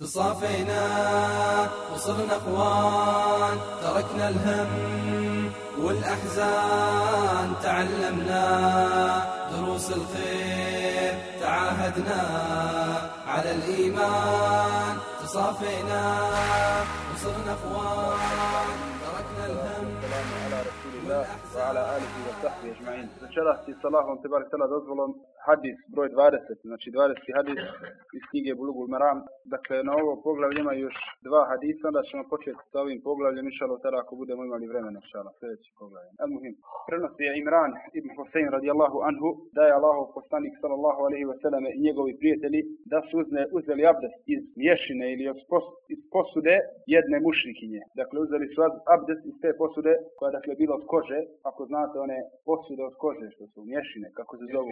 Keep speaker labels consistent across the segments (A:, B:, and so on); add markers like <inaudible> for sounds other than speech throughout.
A: تصافينا وصرنا اخوان تركنا الهم والأحزان تعلمنا دروس الخير تعاهدنا على الإيمان. تصافينا وصرنا اخوان تركنا الهم
B: Ala alihi wa sahbihi ajma'in. Večeras je sa Allahom te barek tala dozvolom hadis broj 20, znači 20. hadis iz knjige Bulugul Maram. Dakle, na ovo poglavlje ima još dva hadisa, onda ćemo početi sa ovim poglavljem, inšalo tada ako budemo imali vremena, inšalo, sljedeći poglavlje. Al muhim. Prenosi je Imran ibn Husein radijallahu anhu, da je Allahov poslanik sallallahu alaihi wa sallam i njegovi prijatelji da su uzne, uzeli abdest iz mješine ili iz, pos, iz posude jedne mušrikinje. Dakle, uzeli su abdest iz te posude koja dakle bila od kože, ako znate one posude od kože što su mješine, kako se zovu.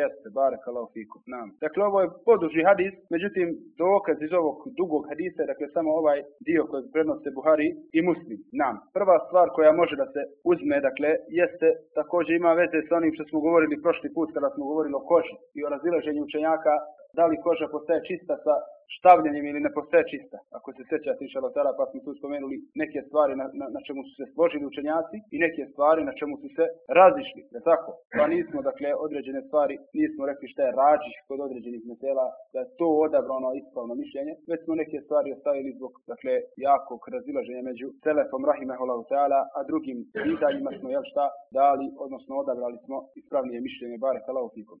B: Jeste, Allah fikum. Nam. Dakle, ovo je poduži hadis, međutim, dokaz iz ovog dugog hadisa je dakle samo ovaj dio koji prenose Buhari i Muslim. Nam. Prva stvar koja može da se uzme, dakle, jeste također ima veze sa onim što smo govorili prošli put kada smo govorili o koži i o razilaženju učenjaka da li koža postaje čista sa štavljanjem ili ne postaje čista. Ako se sjećate inša Allah, pa smo tu spomenuli neke stvari na, na, na, čemu su se složili učenjaci i neke stvari na čemu su se razišli. Je tako? Pa nismo, dakle, određene stvari, nismo rekli šta je rađih kod određenih mesela, da je to odabrano ispravno mišljenje, već smo neke stvari ostavili zbog, dakle, jakog razilaženja među Selefom Rahimahullahu ta'ala, a drugim pitanjima smo, jel šta, dali, odnosno odabrali smo ispravnije mišljenje, bare.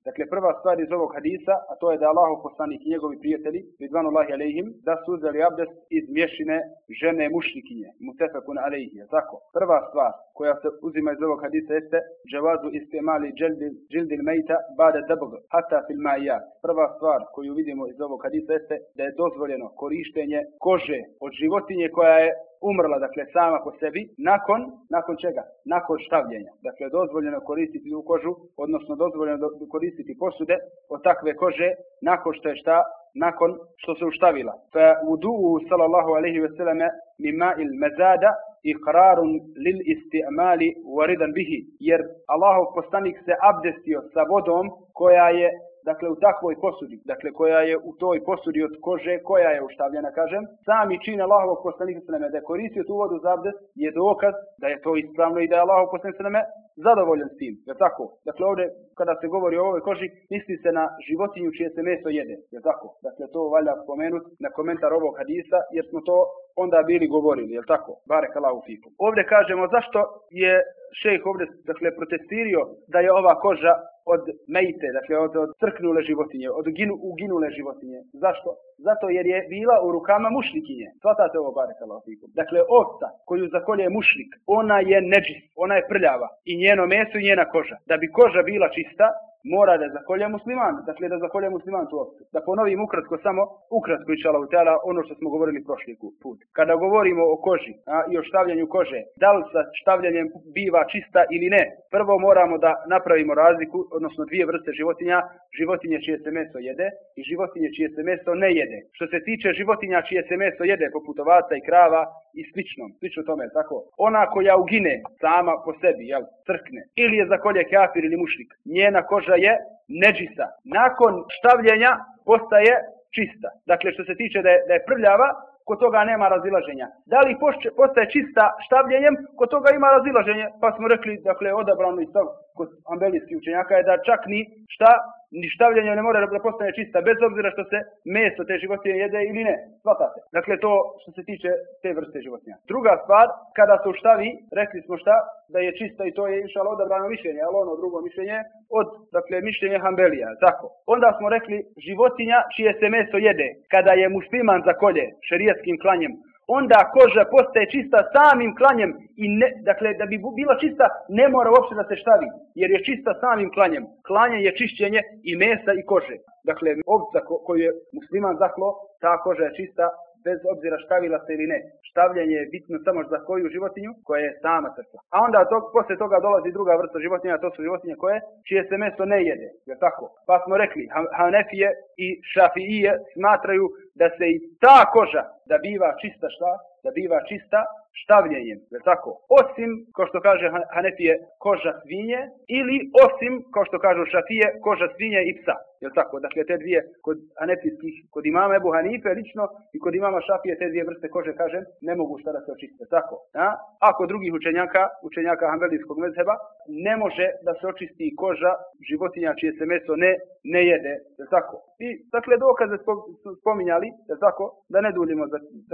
B: Dakle, prva stvar iz ovog hadisa, a to je da Allahu poslanik i njegovi prijatelji, ridvanullahi alejhim, da su uzeli abdest iz mješine žene mušrikinje, mutefakun alejhi, je tako? Prva stvar koja se uzima iz ovog hadisa jeste džavazu istimali džildil, džildil mejta bada dabg, hata fil majat. Prva stvar koju vidimo iz ovog hadisa jeste da je dozvoljeno korištenje kože od životinje koja je umrla, dakle sama po sebi, nakon, nakon čega? Nakon štavljenja. Dakle, dozvoljeno koristiti u kožu, odnosno dozvoljeno koristiti posude od takve kože nakon što je šta? Nakon što se uštavila. Fa wudu'u sallallahu alaihi ve selleme mimma il mezada iqrarun lil istimali waridan bihi. Jer Allahov poslanik se abdestio sa vodom koja je dakle u takvoj posudi, dakle koja je u toj posudi od kože, koja je uštavljena, kažem, sami čin Allahovog poslanika sveme da je koristio tu vodu za abdest, je dokaz da je to ispravno i da je Allahov poslanik sveme zadovoljan s tim, je tako? Dakle ovdje kada se govori o ovoj koži, misli se na životinju čije se meso jede, je tako? Dakle to valja spomenuti na komentar ovog hadisa, jer smo to onda bili govorili, je tako? Barek Allahu fikum. Ovdje kažemo zašto je šejh ovdje dakle, protestirio da je ova koža od mejte, dakle od, od crknule životinje, od ginu, uginule životinje. Zašto? Zato jer je bila u rukama mušlikinje. Svatate ovo barek fikum. Dakle, ovca koju zakolje mušlik, ona je neđis, ona je prljava. I njeno meso i njena koža. Da bi koža bila čista, mora da zakolje musliman, dakle da zakolje musliman tu ovcu. Da ponovim ukratko samo, ukratko i utjela ono što smo govorili prošli put. Kada govorimo o koži a, i o štavljanju kože, da li sa štavljanjem biva čista ili ne, prvo moramo da napravimo razliku, odnosno dvije vrste životinja, životinje čije se meso jede i životinje čije se meso ne jede. Što se tiče životinja čije se meso jede, poput ovaca i krava i slično, slično tome, tako. Ona koja ugine sama po sebi, jel, crkne, ili je zakolje kafir ili mušlik, njena koža je neđisa. Nakon štavljenja postaje čista. Dakle, što se tiče da je, da je prljava, kod toga nema razilaženja. Da li postaje čista štavljenjem, kod toga ima razilaženje, pa smo rekli, dakle, odabrano i stav kod ambelijskih učenjaka je da čak ni šta, ni štavljenje ne mora da postane čista, bez obzira što se meso te životinje jede ili ne. Svatate. Dakle, to što se tiče te vrste životinja. Druga stvar, kada se uštavi, rekli smo šta, da je čista i to je išalo odabrano mišljenje, ali ono drugo mišljenje od, dakle, mišljenje Hambelija, tako. Onda smo rekli životinja čije se meso jede, kada je musliman za kolje, šerijetskim klanjem, onda koža postaje čista samim klanjem i ne, dakle da bi bila čista ne mora uopšte da se štavi jer je čista samim klanjem. Klanje je čišćenje i mesa i kože. Dakle ovca ko, koju je musliman zaklo, ta koža je čista bez obzira štavila se ili ne. Štavljanje je bitno samo za koju životinju koja je sama crkva. A onda to, posle toga dolazi druga vrsta životinja, to su životinje koje čije se meso ne jede. Je tako? Pa smo rekli, Hanefije i Šafije smatraju da se i ta koža da biva čista šta? Da biva čista štavljenjem, je tako? Osim, kao što kaže Hanefije, koža svinje ili osim, kao što kažu šafije, koža svinje i psa. Jel tako? Dakle, te dvije kod anefijskih, kod imama Ebu Hanife lično i kod imama Šafije te dvije vrste kože, kažem, ne mogu šta da se očiste. Tako. A? Ako drugih učenjaka, učenjaka Hanbelijskog mezheba, ne može da se očisti koža životinja čije se meso ne, ne jede. Jel tako? I, dakle, dokaze spominjali, jel tako? Da ne duljimo,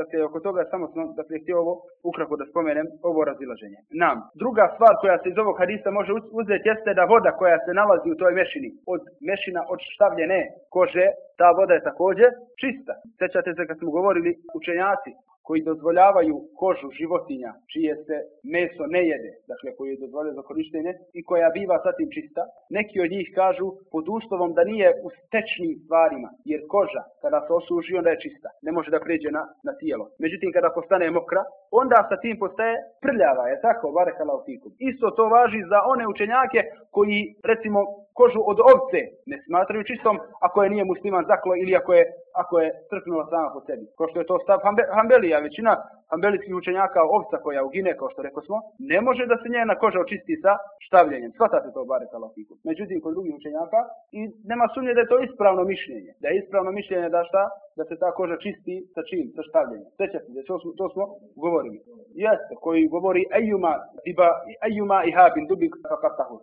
B: dakle, oko toga samo smo, dakle, htio ovo ukratko da spomenem, ovo razilaženje. Nam. Druga stvar koja se iz ovog hadisa može uzeti jeste da voda koja se nalazi u toj mešini, od mešina od štavljene kože, ta voda je također čista. Sjećate se kad smo govorili učenjaci koji dozvoljavaju kožu životinja čije se meso ne jede, dakle koji je dozvoljeno za korištenje i koja biva zatim čista, neki od njih kažu pod uslovom da nije u stečnim stvarima, jer koža kada se osuži onda je čista, ne može da pređe na, na tijelo. Međutim kada postane mokra, onda sa tim postaje prljava, je tako, barekala Isto to važi za one učenjake koji recimo kožu od ovce ne smatraju čistom ako je nije musliman zaklo ili ako je, ako je crknula sama po sebi. Ko što je to stav Hambelija, većina ambelijskih učenjaka ovca koja ugine, kao što rekao smo, ne može da se njena koža očisti sa štavljenjem. Svatate to bare kalafiku. Međutim, kod drugih učenjaka i nema sumnje da je to ispravno mišljenje. Da je ispravno mišljenje da šta? Da se ta koža čisti sa čim? Sa štavljenjem. Sjećate se, to, to smo govorili. Jeste, koji govori ejuma, diba, ejuma i habin dubik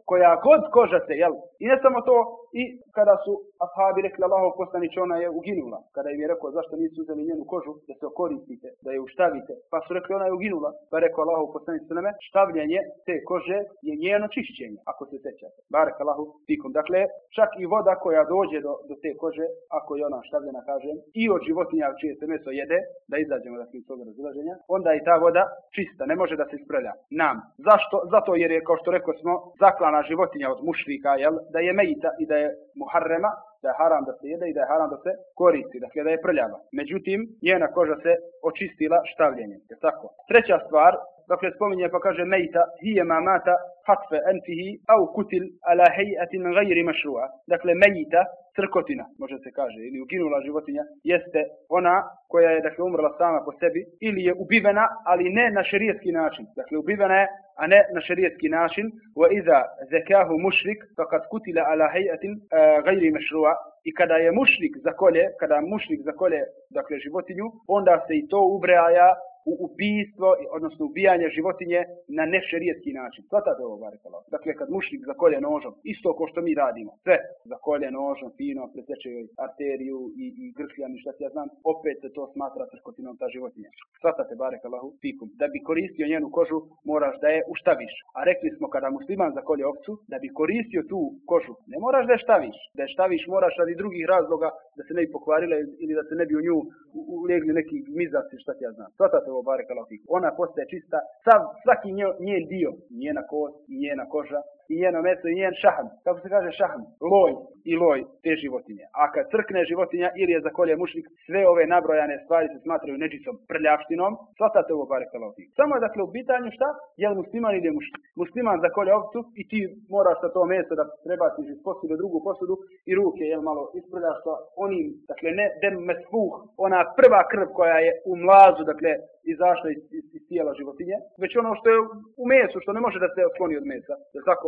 B: Koja god koža se, jel? I ne samo to, i kada su ashabi rekli Allahov poslanić, ona je uginula. Kada im je rekao zašto nisu uzeli njenu kožu, da se okoristite, da je uštavite. Pa su rekli ona je uginula. Pa rekao Allahov poslanić sveme, štavljanje te kože je njeno čišćenje, ako se sećate. Barek Allahu fikum. Dakle, čak i voda koja dođe do, do te kože, ako je ona štavljena, kažem, i od životinja čije se meso jede, da izađemo dakle, iz toga razilaženja, onda i ta voda čista, ne može da se isprelja. Nam. Zašto? Zato jer je, kao što rekao smo, zaklana životinja od mušrika, jel? da je mejita i da je muharrema, da je haram da se jede i da je haram da se koristi, dakle da je prljava. Međutim, njena koža se očistila štavljenjem. Je tako? Treća stvar, dakle spominje pa kaže mejta hije ma mata hatfe enfihi au kutil ala hejatin gajri mašrua. Dakle, mejita, crkotina, može se kaže, ili uginula životinja, jeste ona koja je dakle umrla sama po sebi ili je ubivena, ali ne na šerijetski način. Dakle, ubivena je, a ne na šerijetski način. Wa iza zekahu mušrik, fakat kutila ala hejatin gajri mašrua. I kada je mušrik zakolje, kada mušrik zakolje, dakle, životinju, onda se i to ubraja u ubijstvo, odnosno ubijanje životinje na nešerijetski način. Svatate ovo, barekala. Dakle, kad mušnik zakolje nožom, isto kao što mi radimo, sve zakolje nožom, fino, preseče arteriju i, i grkljan i šta ja znam, opet se to smatra crkotinom ta životinja. Svatate, barekalahu, fikum. Da bi koristio njenu kožu, moraš da je uštaviš. A rekli smo, kada musliman zakolje ovcu, da bi koristio tu kožu, ne moraš da je štaviš. Da je štaviš moraš radi drugih razloga, da se ne bi pokvarila ili da se ne bi u nju ulegli neki mizaci, šta ja znam. Svatate ovo bare Ona postaje čista, sav, svaki njen dio, njena kost i njena koža i njeno meso i njen šahan. Kako se kaže šahan? Loj i loj te životinje. A kad crkne životinja ili je zakolje mušnik, sve ove nabrojane stvari se smatraju nečisom prljavštinom. Svatate ovo bare Samo je dakle u pitanju šta? Je li musliman ili je mušnik? Musliman zakolje ovcu i ti moraš sa to meso da prebaciš iz drugu posudu i ruke jel malo isprljaš sa onim, dakle ne dem mesfuh, ona prva krv koja je u mlazu, dakle izašla iz, iz, iz tijela životinje, već ono što je u mesu, što ne može da se otkloni od mesa. Je tako?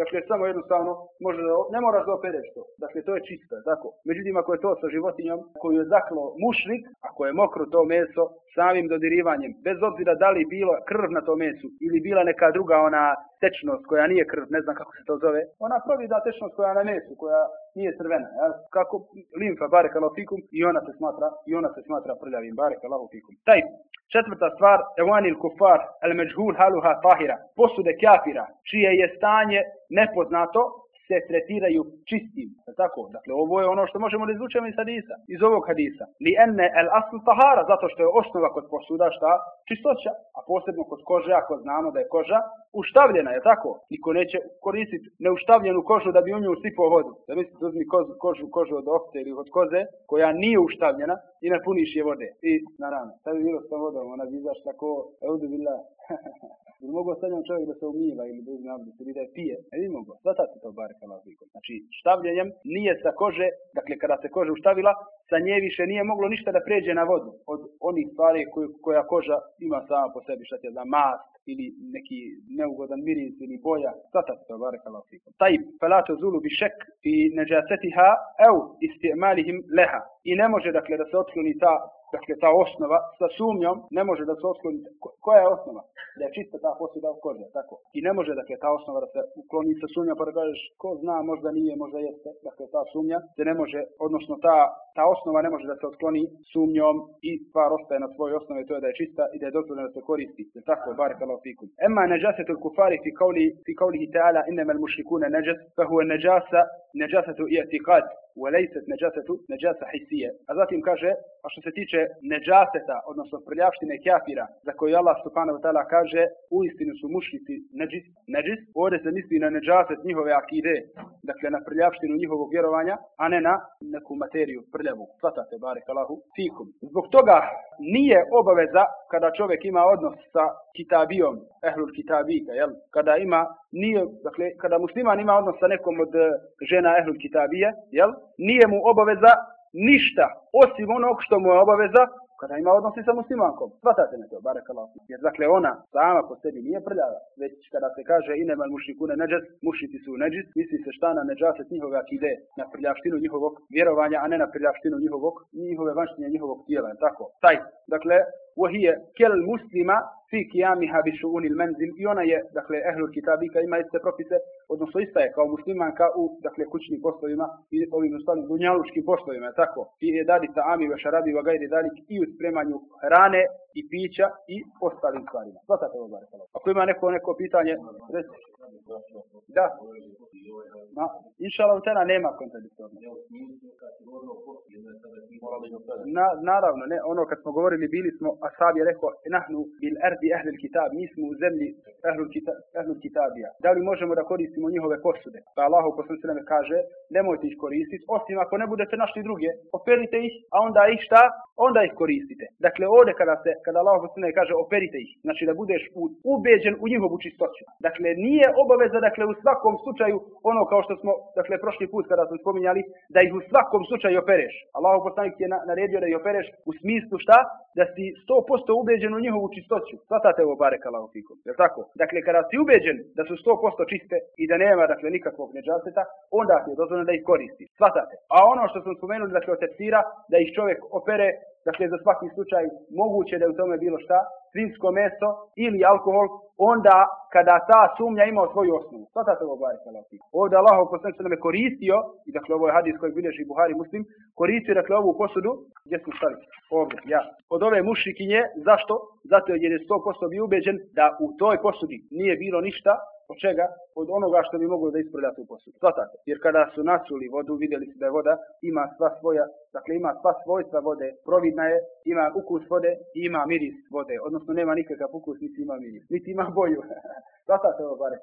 B: Dakle, samo jednostavno, može ne moraš da opereš to. Dakle, to je čisto, tako. Međutim, ako je to sa životinjom koju je zaklo mušnik, ako je mokro to meso, samim dodirivanjem, bez obzira da li bila krv na tom mesu ili bila neka druga ona tečnost koja nije krv, ne znam kako se to zove, ona provida tečnost koja je na mesu, koja nije crvena, ja? kako limfa bare fikum i ona se smatra i ona se smatra prljavim bare fikum. Taj četvrta stvar, evanil kufar, el međhul haluha tahira, posude kafira, čije je stanje nepoznato, se tretiraju čistim. Tako? Dakle, ovo je ono što možemo da izvučemo iz hadisa, iz ovog hadisa. Li enne el asl tahara, zato što je osnova kod posuda šta? Čistoća. A posebno kod kože, ako znamo da je koža uštavljena, je tako? Niko neće koristiti neuštavljenu kožu da bi u nju usipao vodu. Da mislite, uzmi kožu, kožu, kožu od ovce ili od koze, koja nije uštavljena i napuniš je vode. I, naravno, sad bi bilo s tom vodom, ona bi izaš tako, eudu bila, bi mogao stavljam čovjek da se umiva ili da uzme abdest ili da je pije? Ne bi mogao. Zata to bar kalafikom. Znači, štavljenjem nije sa kože, dakle kada se koža uštavila, sa nje više nije moglo ništa da pređe na vodu od onih stvari koja koža ima sama po sebi, šta je za mast, ili neki neugodan miris ili boja, sata se barek Allah fikum. Taj, felato zulu bi šek i neđasetiha, ev istimalihim leha. I ne može dakle da se otkloni ta Dakle, ta osnova sa sumnjom ne može da se otkloni. Koja je osnova? Da je čista ta posuda u kože, tako. I ne može, dakle, ta osnova da se ukloni sa sumnjom, pa da kažeš, ko zna, možda nije, možda jeste. Dakle, ta sumnja se ne može, odnosno ta, ta osnova ne može da se otkloni sumnjom i stvar ostaje na svojoj osnovi, to je da je čista i da je dozvoljeno da se koristi. Je tako, barek Allah fikum. Emma neđasetul kufari fi kauli, fi kaulihi ta'ala innama al-mushrikuna neđas, fa huwa neđasa, neđasatu i'tiqad, وليست نجاسة نجاسة حسية. A zatim kaže, a što se tiče neđaseta, odnosno prljavštine kafira, za koju Allah subhanahu wa ta'ala kaže, u istinu su mušnici neđis, neđis, ovdje se misli na neđaset njihove akide, dakle na prljavštinu njihovog vjerovanja, a ne na neku materiju prljavu. Svatate, barek Allahu, fikum. Zbog toga nije obaveza kada čovjek ima odnos sa kitabijom, ehlul kitabika, jel? Kada ima, nije, dakle, kada musliman ima odnos sa nekom od eh, žena ehlul kitabije, jel? Nije mu obaveza ništa, osim onog što mu je obaveza kada ima odnosi sa muslimankom. Svatate me to, barek Allah. Jer dakle ona sama po sebi nije prljava, već kada se kaže inemal mušikune neđas, mušiti su neđis, misli se šta na neđaset njihove akide, na prljavštinu njihovog vjerovanja, a ne na prljavštinu njihovog, njihove vanštine njihovog tijela. Tako, taj, dakle, وهي كالمسلمة fi kijamiha bi šu'unil menzil i ona je, dakle, ehlul kitabika ima iste propise, odnosno ista je kao muslimanka u, dakle, kućnim poslovima i ovim ostalim dunjalučkim poslovima, tako, i je dadi ta'ami ve šarabi wa gajri dalik i u spremanju hrane i pića i ostalim stvarima. Svatate ovo, bare Ako ima neko, neko pitanje, reci. Da. Ma, inša Allah, nema kontradiktorno. Na, naravno, ne, ono kad smo govorili, bili smo, ashab je rekao, nahnu bil erdi ehlil kitab, mi smo u zemlji ehlul, kita, ehlul kitabija. Da li možemo da koristimo njihove posude? Pa Allah u poslanicama kaže, nemojte ih koristiti, osim ako ne budete našli druge, operite ih, a onda ih šta? Onda ih koristite. Dakle, ovdje kada se, kada Allah poslanicama kaže, operite ih, znači da budeš ubeđen u njihovu čistoću. Dakle, nije obaveza, dakle, u svakom slučaju, ono kao što smo, dakle, prošli put kada smo spominjali, da ih u svakom slučaju opereš. Allah poslanik je naredio da ih opereš u smislu šta? Da si 100% ubeđen u njihovu čistoću. Svatate ovo barek Allah fikum. Jel tako? Dakle, kada si ubeđen da su 100% čiste i da nema, dakle, nikakvog neđaseta, onda ti je dozvoljeno da ih koristi. Svatate. A ono što smo spomenuli, dakle, od da ih čovjek opere dakle za svaki slučaj moguće da je u tome bilo šta, svinsko meso ili alkohol, onda kada ta sumnja ima svoju osnovu. Svatate ovo barek Ovdje Allah poslanik se nam je koristio, i dakle ovo je hadis koji bilježi Buhari muslim, koristio dakle ovu posudu, gdje smo stali? Ovdje, ja. Od ove mušikinje, zašto? Zato jer je 100% bio ubeđen da u toj posudi nije bilo ništa od čega? Od onoga što bi moglo da ispravlja tu posudu. Svatate. Jer kada su nasuli vodu, vidjeli su da je voda ima sva svoja, dakle ima sva svojstva vode, providna je, ima ukus vode i ima miris vode. Odnosno nema nikakav ukus, niti ima miris, niti ima boju. <laughs> Svatate ovo bare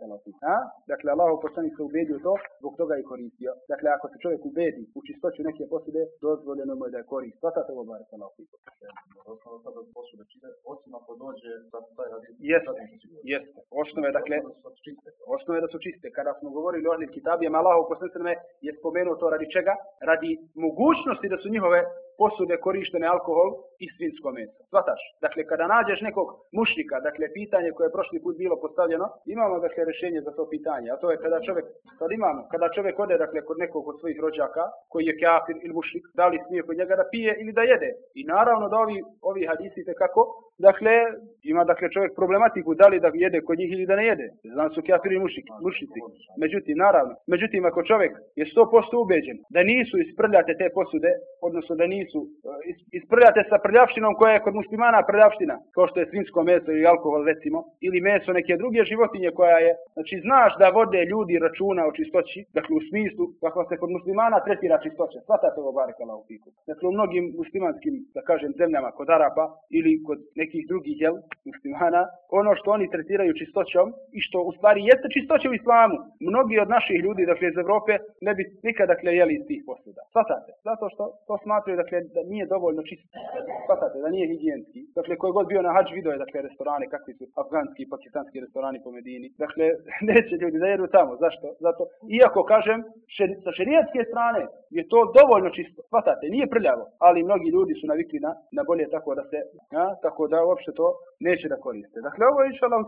B: A? Dakle, Allah poslanik se ubedio to, zbog toga je koristio. Dakle, ako se čovjek ubedi u čistoću neke posude, dozvoljeno mu je da je koristi. Svatate ovo bare Jeste, jeste. Dakle, Osnove da su čiste. Kada smo govorili o onim kitabijama, Allahov poslanicama je spomenuo to radi čega? Radi mogućnosti da su njihove posude korištene alkohol i svinsko meso. Svataš? Dakle, kada nađeš nekog mušnika, dakle, pitanje koje je prošli put bilo postavljeno, imamo dakle rješenje za to pitanje, a to je kada čovjek, kad imamo, kada čovjek ode dakle kod nekog od svojih rođaka, koji je kafir ili mušnik, da li smije kod njega da pije ili da jede. I naravno da ovi, ovi hadisi kako, dakle, ima dakle čovjek problematiku da li da jede kod njih ili da ne jede. Znam su kafiri i mušnici. Međutim, naravno, međutim ako čovjek je 100% ubeđen da nisu isprljate te posude, odnosno da nisu eh, isprljate sa prljavštinom koja je kod muslimana prljavština, kao što je svinsko meso ili alkohol recimo, ili meso neke druge životinje koja je, znači znaš da vode ljudi računa o čistoći, dakle u smislu kako se kod muslimana tretira čistoća, svatate ovo barekala u fiku. Dakle u mnogim muslimanskim, da kažem, zemljama kod Arapa ili kod nekih drugih jel, muslimana, ono što oni tretiraju čistoćom i što u stvari jeste čistoća u islamu, mnogi od naših ljudi, dakle iz Europe, ne bi nikada dakle jeli iz tih posuda. Svatate, zato što to smatraju dakle da nije dovoljno čisto. Shvatate, da nije higijenski. Dakle, koji god bio na hađ video je, dakle, restorane, kakvi su afganski i pakistanski restorani po Medini. Dakle, <laughs> neće ljudi da jedu tamo. Zašto? Zato, iako kažem, sa šerijetske strane je to dovoljno čisto. Shvatate, nije prljavo, ali mnogi ljudi su navikli na, na bolje tako da se, ja, tako da uopšte to neće da koriste. Dakle, ovo je inšalav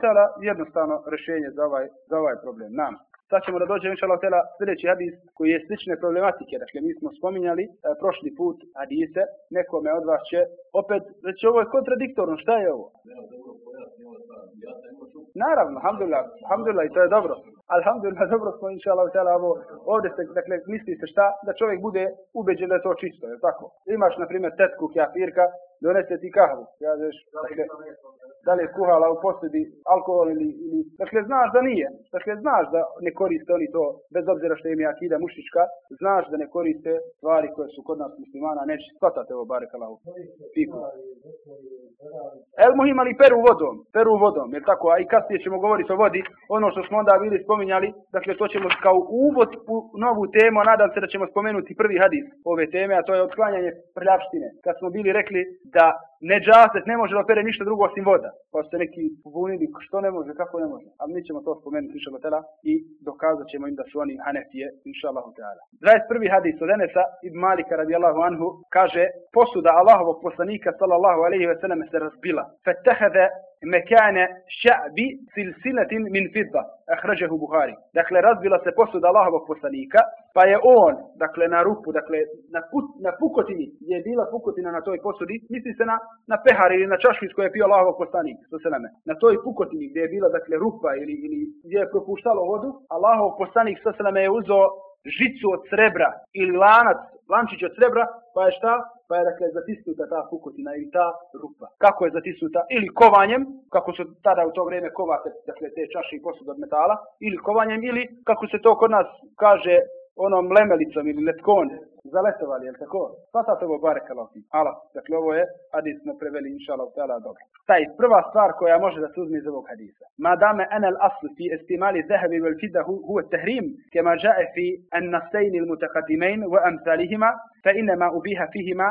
B: jednostavno rješenje za ovaj, za ovaj problem. Nam. Sad ćemo da dođemo inša Allah sljedeći hadis koji je slične problematike. Dakle, mi smo spominjali e, prošli put hadise. Nekome od vas će opet reći ovo je kontradiktorno. Šta je ovo? Naravno, alhamdulillah, alhamdulillah i to je dobro. Alhamdulillah, <laughs> dobro smo inša Allah ovo, ovdje se, dakle, misli se šta? Da čovjek bude ubeđen da je to čisto, je tako? Imaš, na primjer, tetku, kjafirka, donese ti kahvu. Kažeš, dakle, da li je kuhala u posudi alkohol ili, ili... Dakle, znaš da nije. Dakle, znaš da ne koriste oni to, bez obzira što im je akida mušička, znaš da ne koriste stvari koje su kod nas muslimana, neće shvatate ovo bare kalahu. Fiku. El muhim ali peru vodom, peru vodom, jer tako, a i kasnije ćemo govoriti o vodi, ono što smo onda bili spominjali, dakle to ćemo kao uvod u novu temu, a nadam se da ćemo spomenuti prvi hadis ove teme, a to je otklanjanje prljavštine. Kad smo bili rekli da neđaset ne može da opere ništa drugo osim voda. Pa ste neki pobunili što ne može, kako ne može. Ali mi ćemo to spomenuti inša Allah i dokazat ćemo im da su oni Hanefije, inša Allah. 21. hadis od Enesa ibn Malika radijallahu anhu kaže posuda Allahovog poslanika sallallahu alaihi ve sellem se razbila. Fetehede mekane ša'bi silsilatin min fidda. Ahrađehu Buhari. Dakle, razbila se posuda Allahovog poslanika, pa je on, dakle, na rupu, dakle, na, put, na pukotini, gdje je bila pukotina na toj posudi, misli se na, na pehar ili na čašku iz koje je pio Allahov poslanik, Na toj pukotini gdje je bila, dakle, rupa ili, ili gdje je propuštalo vodu, Allahov poslanik, je uzeo žicu od srebra ili lanac, lančić od srebra, pa je šta? Pa je dakle zatisnuta ta pukotina ili ta rupa. Kako je zatisnuta? Ili kovanjem, kako su tada u to vrijeme kovate, dakle te čaše i posud od metala, ili kovanjem, ili kako se to kod nas kaže onom lemelicom ili letkom zaletovali, jel tako? Svatate ovo bare kaloti. Ala, dakle ovo je hadis smo preveli inša Allah dobro. Taj prva stvar koja može da se uzme iz ovog hadisa. Ma dame enel aslu fi estimali zahabi vel fida huve tehrim, kema jae fi en nasejni il mutakadimein wa amsalihima, fa inema ubiha fihima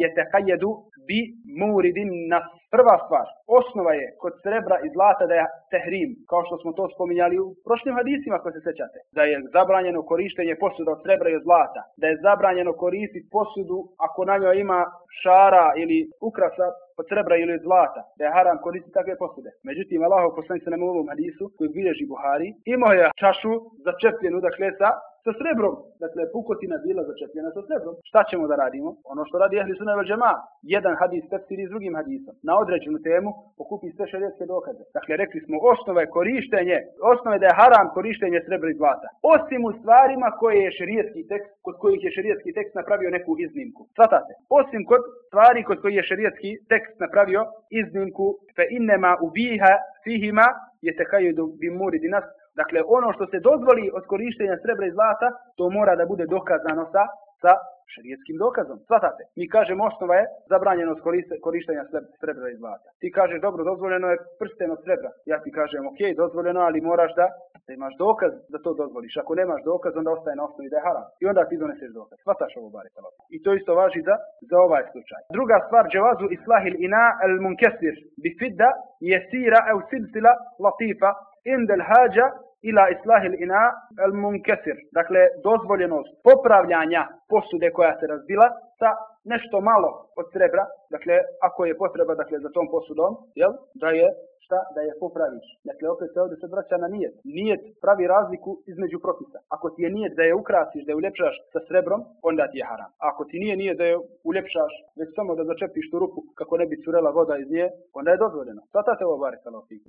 B: jetekajjedu bi muridin nas. Prva stvar, osnova je kod srebra i zlata da je tehrim, kao što smo to spominjali u prošlim hadisima ako se sjećate. Da je zabranjeno korištenje posuda od srebra i od zlata. Da je zabranjeno koristiti posudu ako na njoj ima šara ili ukrasa od srebra ili od zlata, da je haram koristiti takve posude. Međutim, Allahov poslanik se nam u ovom hadisu, koji bilježi Buhari, imao je čašu začepljenu, dakle, sa sa srebrom. Dakle, pukotina bila začepljena sa srebrom. Šta ćemo da radimo? Ono što radi Ehli Sunna džema. Jedan hadis tefsiri s drugim hadisom. Na određenu temu pokupi sve šarijetske dokaze. Dakle, rekli smo osnove korištenje, osnove da je haram korištenje srebra i zlata. Osim u stvarima koje je šarijetski tekst, kod kojih je šarijetski tekst napravio neku iznimku. Svatate. Osim kod stvari kod kojih je šarijetski tekst napravio iznimku fe innema ubiha fihima je tekajudu bimuri dinas Dakle, ono što se dozvoli od korištenja srebra i zlata, to mora da bude dokazano sa, sa šarijetskim dokazom. Svatate, mi kažemo osnova je zabranjenost korištenja srebra i zlata. Ti kažeš, dobro, dozvoljeno je prsten od srebra. Ja ti kažem, ok, dozvoljeno, ali moraš da, da imaš dokaz da to dozvoliš. Ako nemaš dokaz, onda ostaje na osnovi da je haram. I onda ti doneseš dokaz. Svataš ovo bare I to isto važi za, za ovaj slučaj. Druga stvar, džavazu islahil ina el munkesir bi fidda jesira ev silsila latifa indel hađa ila islahil ina al munkesir. Dakle, dozvoljenost popravljanja posude koja se razbila sa nešto malo od srebra, dakle, ako je potreba dakle, za tom posudom, jel, da je šta? Da je popraviš. Dakle, opet se ovdje se vraća na nijet. Nijet pravi razliku između propisa. Ako ti je nijet da je ukrasiš, da je uljepšaš sa srebrom, onda ti je haram. A ako ti nije nijet da je uljepšaš, već samo da začepiš tu rupu kako ne bi curela voda iz nje, onda je dozvoljeno. Svatate ovo bare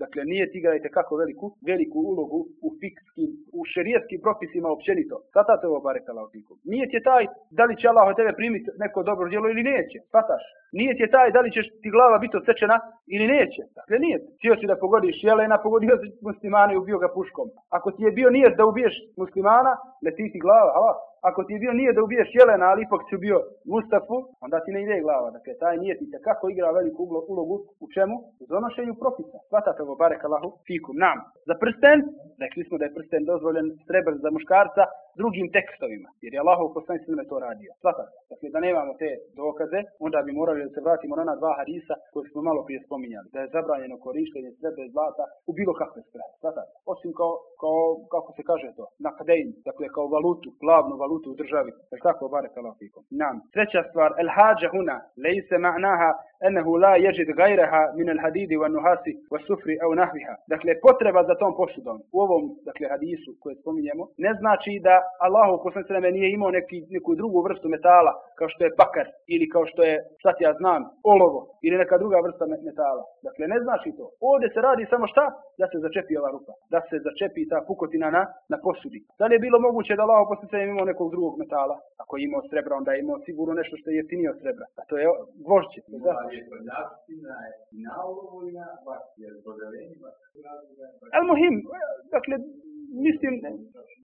B: Dakle, nijet igrajte kako veliku, veliku ulogu u fikskim, u šerijetskim propisima općenito. Svatate ovo bare Nijet je taj da li će Allah tebe primiti neko dobro djelo ili neće. Svataš. Nijet je taj da li ćeš ti glava biti odsečena ili neće. Dakle, nijet. Htio si da pogodiš jelena, pogodio si muslimana i ubio ga puškom. Ako ti je bio nijet da ubiješ muslimana, leti ti glava, ako ti je bio nije da ubiješ jelena, ali ipak si ubio Mustafu, onda ti ne ide glava. Dakle, taj nije ti kako igra veliku ulogu u čemu? U donošenju propisa. Svatate ovo, barek Allahu, fikum, nam. Za prsten, rekli smo da je prsten dozvoljen srebr za muškarca drugim tekstovima, jer je Allahov poslanik to radio. Svatate. Dakle, da nemamo te dokaze, onda bi morali da se vratimo na ona dva hadisa koje smo malo prije spominjali. Da je zabranjeno korištenje srebra i zlata u bilo kakve sprave. Svatate. Osim kao, kao, kako se kaže to, na kadein, dakle kao valutu, glavnu valutu u državi. Dakle, tako barek Allah. Nam. Treća stvar, el hađa huna, lejse ma'naha ennehu la ježid gajreha min el hadidi wa nuhasi wa sufri au nahviha. Dakle, potreba za tom posudom u ovom dakle, hadisu koje spominjemo, ne znači da Allahu poslanik nije imao neki, neku drugu vrstu metala, kao što je bakar ili kao što je, sad ja znam, olovo ili neka druga vrsta metala. Dakle, ne znači to. Ovdje se radi samo šta? Da se začepi ova rupa. Da se začepi ta pukotina na, na posudi. Da li je bilo moguće da Allahu poslanik imao nekog drugog metala? Ako je imao srebra, onda je imao sigurno nešto što je jeftinije od srebra. A to je gvožđe. al muhim, dakle, mislim,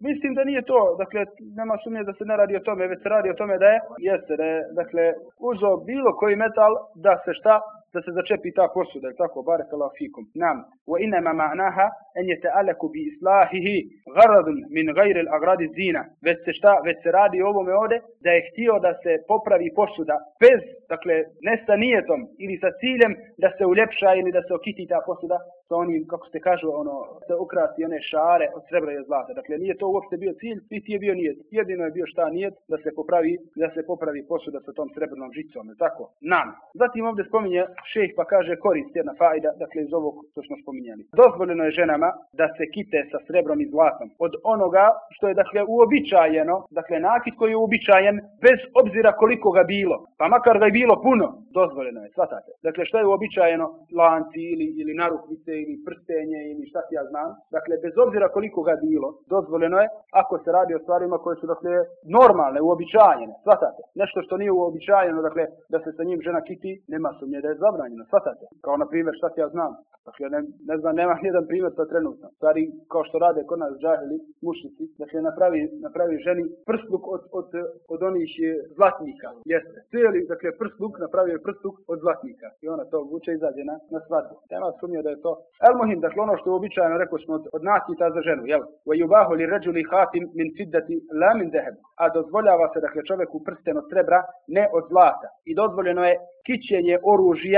B: mislim da nije to, dakle, nema sumnje da se ne radi o tome, već se radi o tome da je, jeste, da je, dakle, uzo bilo koji metal da se šta, da se začepi ta posuda, tako, barakallahu fikum. Nam, wa inama ma'naha en je ta'alaku bi islahihi garadun min gajri agradi zina. Već se šta, već se radi ovome ovde, da je htio da se popravi posuda bez, dakle, ne sa nijetom ili sa ciljem da se uljepša ili da se okiti ta posuda sa onim, kako se kažu, ono, se ukrasi one šare od srebra i zlata. Dakle, nije to uopšte bio cilj, niti je bio nijet. Jedino je bio šta nijet da se popravi, da se popravi posuda sa tom srebrnom žicom, tako? Nam. Zatim ovdje spominje šejh pa kaže korist jedna fajda, dakle iz ovog što smo spominjali. Dozvoljeno je ženama da se kite sa srebrom i zlatom. Od onoga što je dakle uobičajeno, dakle nakit koji je uobičajen bez obzira koliko ga bilo. Pa makar ga je bilo puno, dozvoljeno je, shvatate. Dakle što je uobičajeno lanci ili, ili narukvice ili prstenje ili šta ti ja znam. Dakle bez obzira koliko ga bilo, dozvoljeno je ako se radi o stvarima koje su dakle normalne, uobičajene, shvatate. Nešto što nije uobičajeno, dakle da se sa njim žena kiti, nema sumnje da je zabranjeno, shvatate. Kao na primjer šta ja znam, Dakle, ne, ne znam, nema <laughs> jedan primjer to trenutno. Stvari kao što rade kod nas džahili, mušnici, dakle, napravi, napravi ženi prstluk od, od, od onih zlatnika. Jeste. Cijeli, dakle, prstluk napravio prstluk od zlatnika. I ona to vuče i izađe na, na svadbu. Nema sumnje da je to. El dakle, ono što je uobičajeno, rekao smo, od, od nakita za ženu, jel? Wa yubahu li ređuli hatim min fiddati la min deheb. A dozvoljava se, dakle, čovjeku prsten od srebra, ne od zlata. I dozvoljeno je kićenje oružja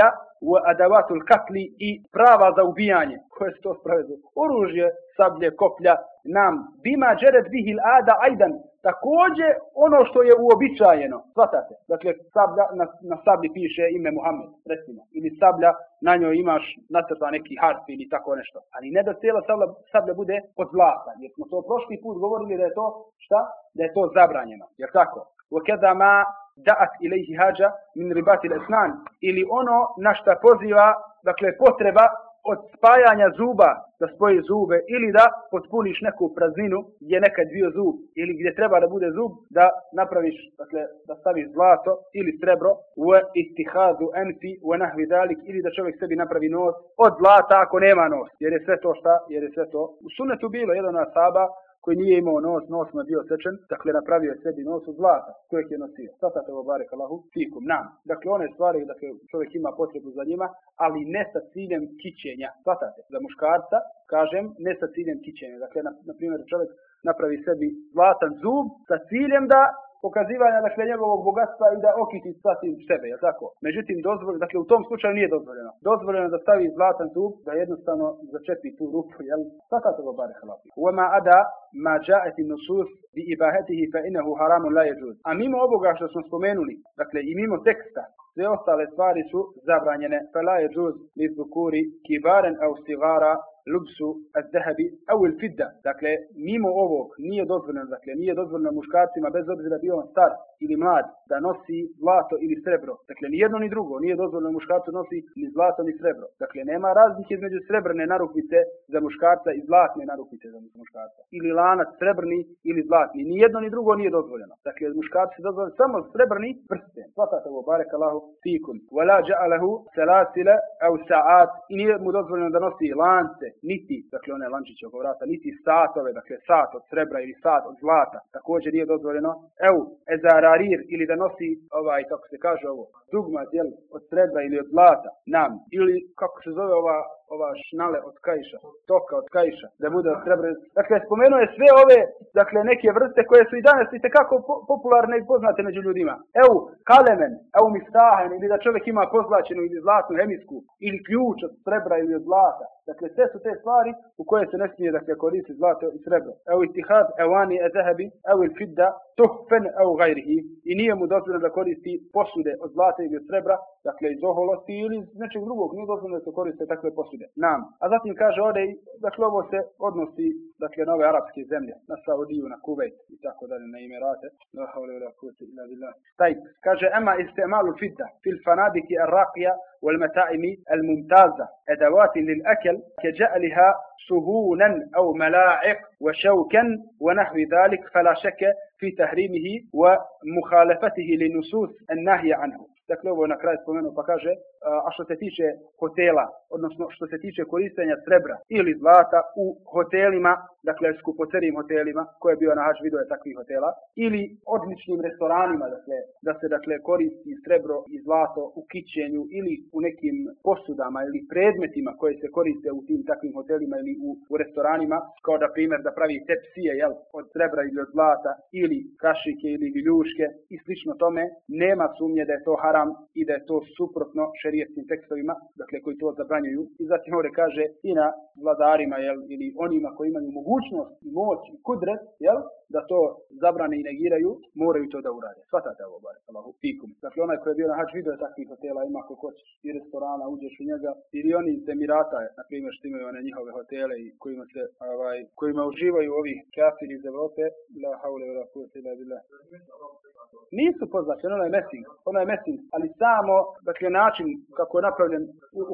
B: u adavatul katli i prava za ubijanje. Koje su to sprave? Oružje, sablje, koplja, nam. Bima džeret bihil ada ajdan. Također ono što je uobičajeno. Svatate. Dakle, sablja, na, na sablji piše ime Muhammed, recimo. Ili sablja, na njoj imaš nacrta neki harf ili tako nešto. Ali ne da cijela sablja, sablja bude od zlata. Jer smo to prošli put govorili da je to, šta? Da je to zabranjeno. Jer tako? وكذا ma da'at ilaihi hađa min ribati esnan. Ili ono na šta poziva, dakle potreba od spajanja zuba da spoji zube ili da potpuniš neku prazninu gdje je nekad bio zub ili gdje treba da bude zub da napraviš, dakle da staviš zlato ili srebro u istihadu enfi u nahvi dalik ili da čovjek sebi napravi nos od zlata ako nema nos jer je sve to šta, jer je sve to u sunetu bilo jedan od saba koji nije imao nos, nos mu je bio sečen, dakle napravio je sebi nos od zlata kojeg je nosio. Svatate ovo barek Allahu, fikum, nam. Dakle, one stvari, dakle, čovjek ima potrebu za njima, ali ne sa ciljem kićenja. Svatate, za muškarca, kažem, ne sa ciljem kićenja. Dakle, na, na primjer, čovjek napravi sebi zlatan zub sa ciljem da pokazivanja dakle njegovog bogatstva i da okiti sasvim sebe, je tako? Međutim, dozvoljeno, dakle u tom slučaju nije dozvoljeno. Dozvoljeno da stavi zlatan zub, da jednostavno začepi tu rupu, jel? Svaka to bare halafi. Uema ada ma ja'ati nusus bi ibahatihi fa inahu haramun la yajuz. A mimo ovoga što smo spomenuli, dakle i mimo teksta, sve ostale stvari su zabranjene. Fa la yajuz li dhukuri kibaren au sigara lubsu az-zahabi aw al-fidda. Dakle, mimo ovog nije dozvoljeno, dakle, nije dozvoljeno muškarcima bez obzira bio on star ili mlad da nosi zlato ili srebro. Dakle, ni jedno ni drugo, nije dozvoljeno muškarcu nosi ni zlato ni srebro. Dakle, nema razlike između srebrne narukvice za muškarca i zlatne narukvice za muškarca. Ili lanac srebrni ili zlatni. Ni jedno ni drugo nije dozvoljeno. Dakle, muškarcu je dozvoljeno samo srebrni prsten. Svatate ovo, barek Allahu. Wala ja'alahu salasila au sa'at. I nije mu dozvoljeno da nosi lance niti, dakle, one lančiće oko vrata, niti satove, dakle, sat od srebra ili sat od zlata, također nije dozvoljeno. Evo, ezararir ili da nosi ovaj, kako se kaže ovo, dugmat, jel, od srebra ili od zlata, nam, ili kako se zove ova ova šnale od kajša, toka od kajša, da bude od. Dakle, spomenuo je sve ove, dakle, neke vrste koje su i danas i tekako popularne i poznate među ljudima. Evo, kalemen, evo mistahen, ili da čovjek ima pozlačenu ili zlatnu hemijsku, ili ključ od srebra ili od zlata. Dakle, sve su te stvari u koje se ne smije dakle, koristiti zlato i srebro. Evo itihad, evani, ezehebi, evo fidda, tuhfen, evo gajrihi. I nije mu dozvoljeno da koristi posude od zlata ili od srebra, dakle iz oholosti ili iz nečeg drugog. Nije dozvoljeno da se koriste takve posude. Nam. A zatim kaže ovdje, dakle ovo se odnosi dakle, na ove arapske zemlje, na Saudiju, na Kuvejt i tako dalje, na Emirate. La havle la kuvvete illa billah. Taj, kaže, ema istemalu fidda fil fanabiki ar-raqija والمتاعم الممتازة أدوات للأكل كجعلها صهونا أو ملاعق وشوكا ونحو ذلك فلا شك في تحريمه ومخالفته لنصوص النهي عنه. Dakle, ovo je na kraju spomenuo pa kaže, a što se tiče hotela, odnosno što se tiče korištenja srebra ili zlata u hotelima, dakle skupocerijim hotelima, koje je bio na hač video je takvih hotela, ili odličnim restoranima, dakle, da se dakle koristi srebro i zlato u kićenju ili u nekim posudama ili predmetima koje se koriste u tim takvim hotelima ili u, u restoranima, kao da primjer da pravi tepsije jel, od srebra ili od zlata ili kašike ili viljuške i slično tome, nema sumnje da je to haram i da je to suprotno šerijetskim tekstovima, dakle koji to zabranjuju. I zatim ovdje kaže i na vladarima jel, ili onima koji imaju mogućnost i moć i kudret, jel, da to zabrane i negiraju, moraju to da urade. Svatate ovo, bare, Allahu, fikum. Dakle, onaj koji je bio na hač video takvih hotela, ima kako hoćeš, i restorana, uđeš u njega, ili oni iz Emirata, na primjer, što imaju one njihove hotele i kojima se, ovaj, kojima uživaju ovi kafiri iz Evrope, la haule, la kuvvete, la billah. Nisu pozlačeni, ono je messing, ono je messing, ali samo, dakle, način kako je napravljen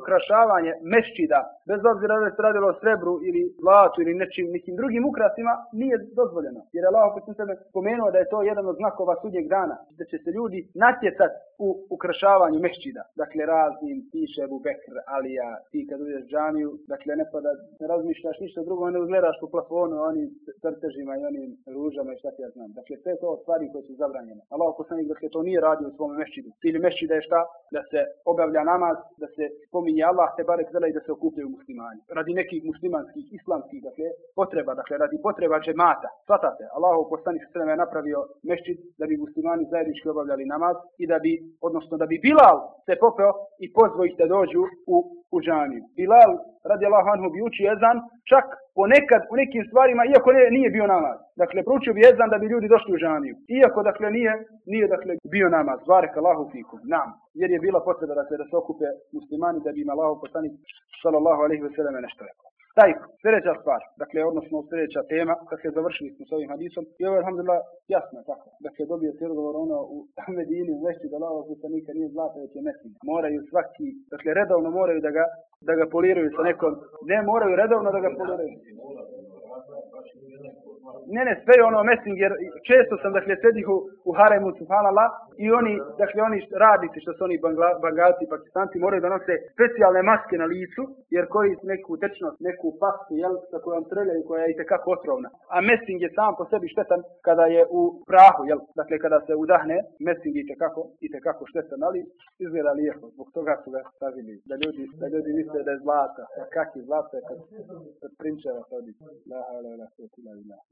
B: ukrašavanje mešćida, bez obzira da se radilo o srebru ili zlatu ili nečim, nekim drugim ukrasima, nije dozvoljeno. Jer Allah sebe spomenuo da je to jedan od znakova sudnjeg dana, da će se ljudi natjecati u ukrašavanju mešćida. Dakle, raznim piše Abu Bekr, Alija, ti kad uđeš dakle, ne pa da ne razmišljaš ništa drugo, ne gledaš po plafonu, onim crtežima i onim ružama i šta ti ja znam. Dakle, sve to stvari koje su zabranjene. Allah poslanik dakle to nije radio u svom mešćidu. Cilj mešćida je šta? Da se obavlja namaz, da se spominje Allah te barek zela i da se okupljaju muslimani. Radi nekih muslimanskih, islamskih, dakle, potreba, dakle, radi potreba džemata. Svatate, Allah poslanik sve je napravio mešćid da bi muslimani zajednički obavljali namaz i da bi, odnosno da bi Bilal se popeo i pozvao ih da dođu u, u džamiju. Bilal radi Allah anhu bi jezan, čak ponekad u nekim stvarima, iako ne, nije bio namaz. Dakle, proučio bi jezan da bi ljudi došli u žamiju. Iako, dakle, nije, nije dakle, bio namaz. Barek Allahu fikum. Nam. Jer je bila potreba da se, da se okupe muslimani da bi im Allahu poslanik sallallahu alaihi ve selleme nešto rekao. Taj, sljedeća stvar, dakle, odnosno sljedeća tema, se završili smo s ovim hadisom, i ovo je, alhamdulillah, jasno tako. Dakle, dobio se odgovor ono u <laughs> Medini, u vešći da lava poslanika nije zlata, već je. Moraju svaki, dakle, redovno moraju da ga, da ga poliraju sa nekom, ne moraju redovno da ga poliraju. Ne, ne, sve je ono messing, jer često sam, dakle, sedio u, u haremu, subhanallah, i oni, dakle, oni radnici, što su oni bangalci, pakistanci, moraju da nose specijalne maske na licu, jer koriste neku tečnost, neku pastu, jel, sa kojom trljaju, koja je itekako otrovna. A messing je sam po sebi štetan kada je u prahu, jel, dakle, kada se udahne, messing je itekako, itekako štetan, ali izgleda lijepo, zbog toga su ga stavili, da ljudi, da ljudi misle da je zlata, a kak je zlata kad, kad prinčeva la, la,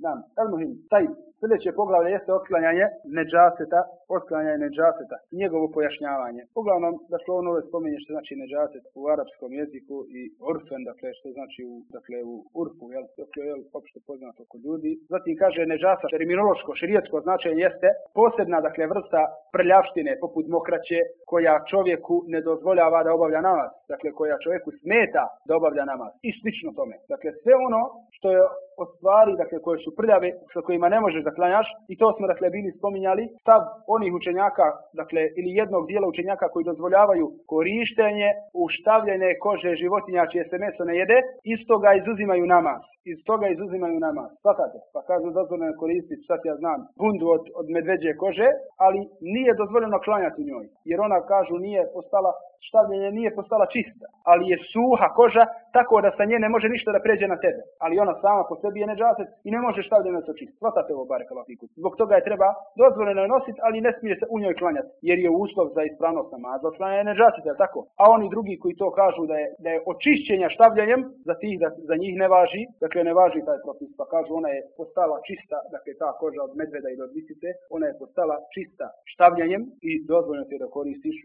B: Nam, el muhim, taj sljedeće poglavlje jeste otklanjanje neđaseta, otklanjanje neđaseta, njegovo pojašnjavanje. Uglavnom, dakle, ono spominje što znači neđaset u arapskom jeziku i urfen, dakle, što znači u, dakle, u urfu, jel, dakle, jel, opšte poznato kod ljudi. Zatim kaže neđasa, terminološko, širijetsko značenje jeste posebna, dakle, vrsta prljavštine, poput mokraće, koja čovjeku ne dozvoljava da obavlja namaz, dakle, koja čovjeku smeta da obavlja namaz i slično tome. Dakle, sve ono što je od stvari dakle, koje su prljave, sa kojima ne možeš da klanjaš, i to smo dakle, bili spominjali, stav onih učenjaka, dakle, ili jednog dijela učenjaka koji dozvoljavaju korištenje u štavljene kože životinja čije se meso ne jede, iz toga izuzimaju namaz. Iz toga izuzimaju namaz. Svatate? Pa kažu dozvoljeno koristiti, šta ja znam, bundu od, od medveđe kože, ali nije dozvoljeno klanjati u njoj. Jer ona, kažu, nije postala štavljenje nije postala čista, ali je suha koža tako da sa nje ne može ništa da pređe na tebe. Ali ona sama po sebi je neđaset i ne može stavljeno se očistiti. Svatate ovo bare kalafiku. Zbog toga je treba dozvoljeno je nositi, ali ne smije se u njoj klanjati, jer je uslov za ispravnost namaza. Otklanjanje neđaset, je tako? A oni drugi koji to kažu da je, da je očišćenja štavljanjem, za tih da za njih ne važi, dakle ne važi taj propis, pa kažu ona je postala čista, dakle ta koža od medveda i od lisice, ona je postala čista štavljanjem i dozvoljeno ti da koristiš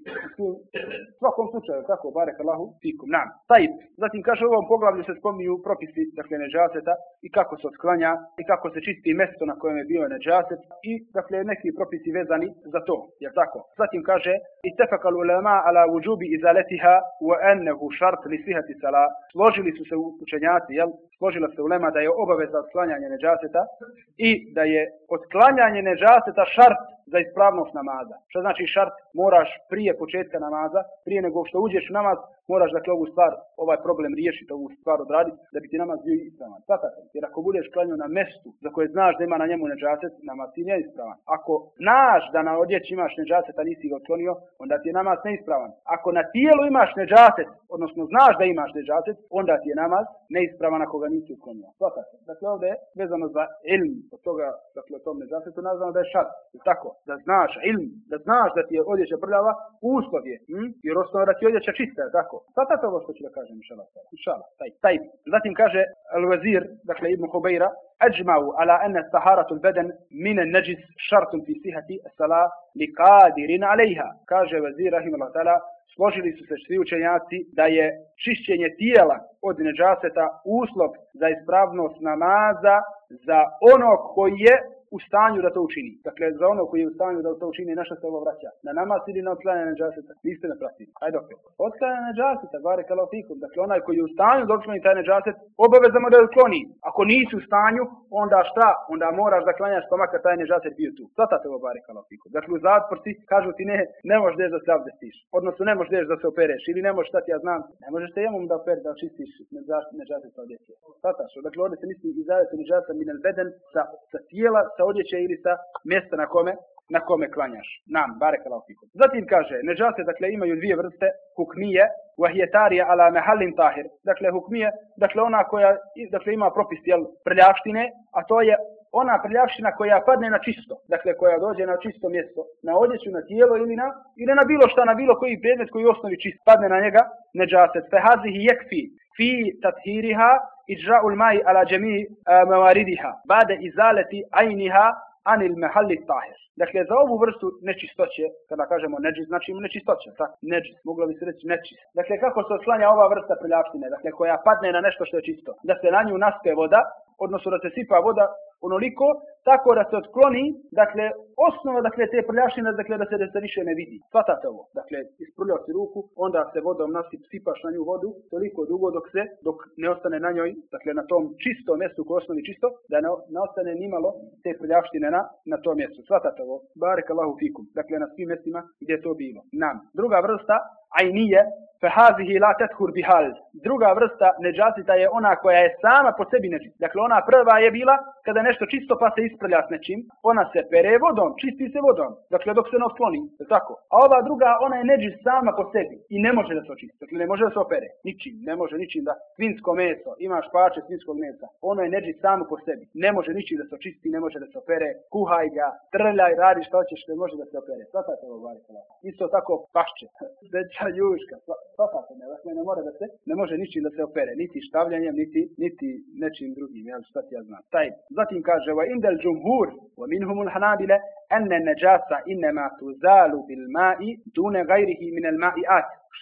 B: u svakom slučaju, tako, bare Allahu, fikum, nam. Taj, zatim kaže u ovom poglavlju se spominju propisi, dakle, neđaseta i kako se otklanja i kako se čisti mesto na kojem je bio neđaset i, dakle, neki propisi vezani za to, jer tako. Zatim kaže, ittefakal ulema ala vujubi izaletiha wa ennehu šart li sihati sala. Složili su se učenjaci, jel? Složila se ulema da je obaveza otklanjanje neđaseta i da je otklanjanje neđaseta šart za ispravnost namaza. Što znači šart? Moraš prije početka namaza, prije nego što uđeš u namaz, moraš dakle ovu stvar, ovaj problem riješiti, ovu stvar odraditi, da bi ti namaz bio ispravan. Svatate, jer ako budeš klanio na mestu za koje znaš da ima na njemu neđaset, namaz ti nije ispravan. Ako znaš da na odjeći imaš neđaset, a nisi ga otklonio, onda ti je namaz neispravan. Ako na tijelu imaš neđaset, odnosno znaš da imaš neđaset, onda ti je namaz neispravan ako ga nisi otklonio. Svatate. Dakle, ovdje je vezano za ilm, od toga, dakle, o tom neđasetu nazvano da je šat. Tako, da znaš ilm, da znaš da ti je odjeća prljava, uslov je, hm? jer osnova da ti je odjeća čista, tako. Svatate ovo što ću da kažem, inšala. Inšala, taj, taj. Zatim kaže Al-Wazir, dakle, Ibn Hubeira, أجمعوا على أن طهارة البدن من النجس شرط في صحة الصلاة لقادر عليها kaže Vazir rahimahullah ta'ala složili su se svi učenjaci da je čišćenje tijela od neđaseta uslov za ispravnost namaza za onog koji je u stanju da to učini. Dakle, za ono koji je u stanju da to učini, naša se ovo vraća. Na namaz ili na otklanjanje neđaseta. Niste me pratili. Ajde opet. Otklanjanje neđaseta, bare kalafikum. Dakle, onaj koji je u stanju da otkloni taj neđaset, obavezamo da je otkloni. Ako nisi u stanju, onda šta? Onda moraš da klanjaš pa makar taj neđaset bio tu. Svatate ovo bare kalafikum. Dakle, u zatporci kažu ti ne, ne možeš da se abdestiš. Odnosno, ne možeš da se opereš. Ili ne možeš šta ti ja znam. Ne možeš te jemom da oper, da očistiš neđaset sa odjeće. Svataš. Dakle, ovdje se misli izadet neđaset minel beden sa, sa tijela, sa odjeće ili sa mjesta na kome na kome klanjaš. Nam, barek fikum. Zatim kaže, neđase, dakle, imaju dvije vrste, hukmije, vahijetarija ala mehalin tahir. Dakle, hukmije, dakle, ona koja, dakle, ima propis, jel, prljavštine, a to je ona prljavština koja padne na čisto, dakle, koja dođe na čisto mjesto, na odjeću, na tijelo ili na, ili na bilo šta, na bilo koji predmet koji u osnovi čist, padne na njega, neđaset. Fehazihi jekfi, fi tathiriha, iđra'ul maji ala džemi mavaridiha, bade izaleti ajniha anil mehalli tahir. Dakle, za ovu vrstu nečistoće, kada kažemo neđis, znači nečistoća, tak, neđis, moglo bi se reći nečist. Dakle, kako se oslanja ova vrsta priljapštine, dakle, koja padne na nešto što je čisto, da se na nju naspe voda, odnosno da se sipa voda onoliko tako da se otkloni, dakle, osnova, dakle, te prljašine, dakle, da se, da se više ne vidi. Svatate ovo. Dakle, isprljao si ruku, onda se vodom nasip, sipaš na nju vodu, toliko dugo dok se, dok ne ostane na njoj, dakle, na tom čistom mjestu koje osnovi čisto, da ne, ne ostane nimalo te prljaštine na, na tom mjestu. Svatate ovo. Barek Allahu fikum. Dakle, na svim mjestima gdje je to bilo. Nam. Druga vrsta, ajnije, fahazihi la tethur bihal. Druga vrsta neđasita je ona koja je sama po sebi neđi. Dakle, ona prva je bila kada nešto čisto pa se isprlja s nečim. Ona se pere vodom, čisti se vodom. Dakle, dok se ne otkloni. Tako. A ova druga, ona je neđis sama po sebi. I ne može da se očisti. Dakle, ne može da se opere. Ničim. Ne može ničim da svinsko meso. Imaš pače svinskog mesa. Ono je neđis samo po sebi. Ne može ničim da se očisti, ne može da se opere. Kuhaj ga, trljaj, radi što hoćeš, ne može da se opere. Svatate ovo, Isto tako pašće. Veća <laughs> ljuška. Svatate me, dakle ne mora da se, ne može ničim da se opere, niti štavljanjem, niti, niti nečim drugim, jel, šta ti ja znam. Taj. Zatim kaže, wa indel džumhur, wa minhumul hanabile, enne neđasa innema tuzalu bil ma'i, dune gajrihi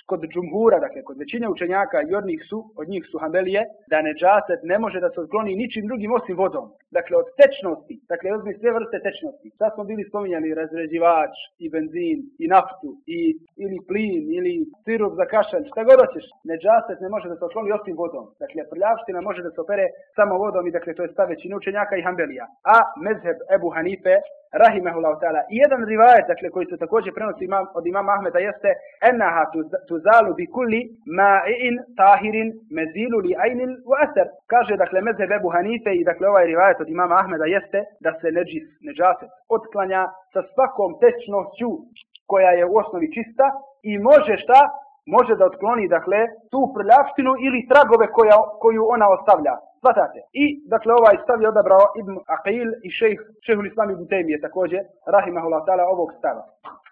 B: kod džumhura, dakle kod većine učenjaka i od njih su, od njih su hambelije, da neđaset ne može da se otkloni ničim drugim osim vodom. Dakle, od tečnosti, dakle, uzmi sve vrste tečnosti. Sad smo bili spominjali razređivač i benzin i naftu i ili plin ili sirup za kašalj, šta god hoćeš. Neđaset ne može da se otkloni osim vodom. Dakle, prljavština može da se opere samo vodom i dakle, to je stav većine učenjaka i hambelija. A mezheb Ebu Hanife rahimehullahu ta'ala. I jedan rivajet, dakle, koji se također prenosi imam, od imama Ahmeda jeste ennaha tuzalu bi kulli ma'i'in tahirin mezilu li ajnil u aser. Kaže, dakle, mezheb Ebu Hanife i dakle, ovaj rivajet od imama Ahmeda jeste da se neđis, neđaset, otklanja sa svakom tečnošću koja je u osnovi čista i može šta? može da otkloni, dakle, tu prljavštinu ili tragove koja, koju ona ostavlja. Svatate. I, dakle, ovaj stav je odabrao Ibn Aqil i šejh, šehul Islam Ibn Taymiye također, rahimahullah ta'ala, ovog stava.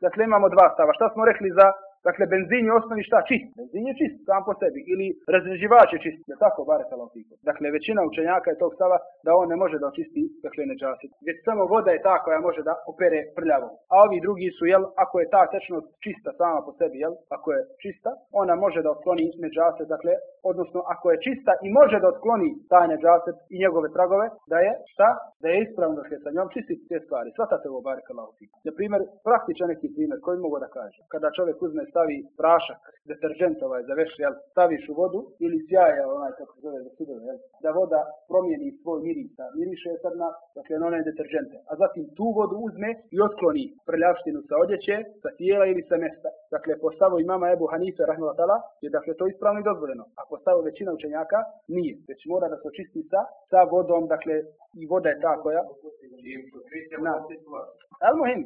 B: Dakle, imamo dva stava. Šta smo rekli za Dakle, benzin je osnovi šta? Čist. Benzin je čist sam po sebi. Ili razređivač je čist. Je tako, bare fikum. Dakle, većina učenjaka je tog stava da on ne može da očisti dakle, neđasit. Već samo voda je ta koja može da opere prljavo. A ovi drugi su, jel, ako je ta tečnost čista sama po sebi, jel, ako je čista, ona može da otkloni neđaset, dakle, odnosno ako je čista i može da otkloni taj neđaset i njegove tragove, da je, šta? Da je ispravno dakle, sa njom čistiti te stvari. Svatate ovo, bare fikum. Na primjer, praktičan neki primjer koji mogu da kaže. Kada čovjek uzme stavi prašak, deterđent ovaj za veš, jel, staviš u vodu ili sjaja onaj kako se zove za sudove, jel, da voda promijeni svoj miris, a miriše je sad na, dakle, na one deterđente. A zatim tu vodu uzme i otkloni prljavštinu sa odjeće, sa tijela ili sa mesta. Dakle, po stavu imama Ebu Hanife, rahmatala, je dakle to ispravno i dozvoljeno. A po stavu većina učenjaka nije. Već mora da se očisti sa, sa vodom, dakle, i voda je ta koja... Ali muhim.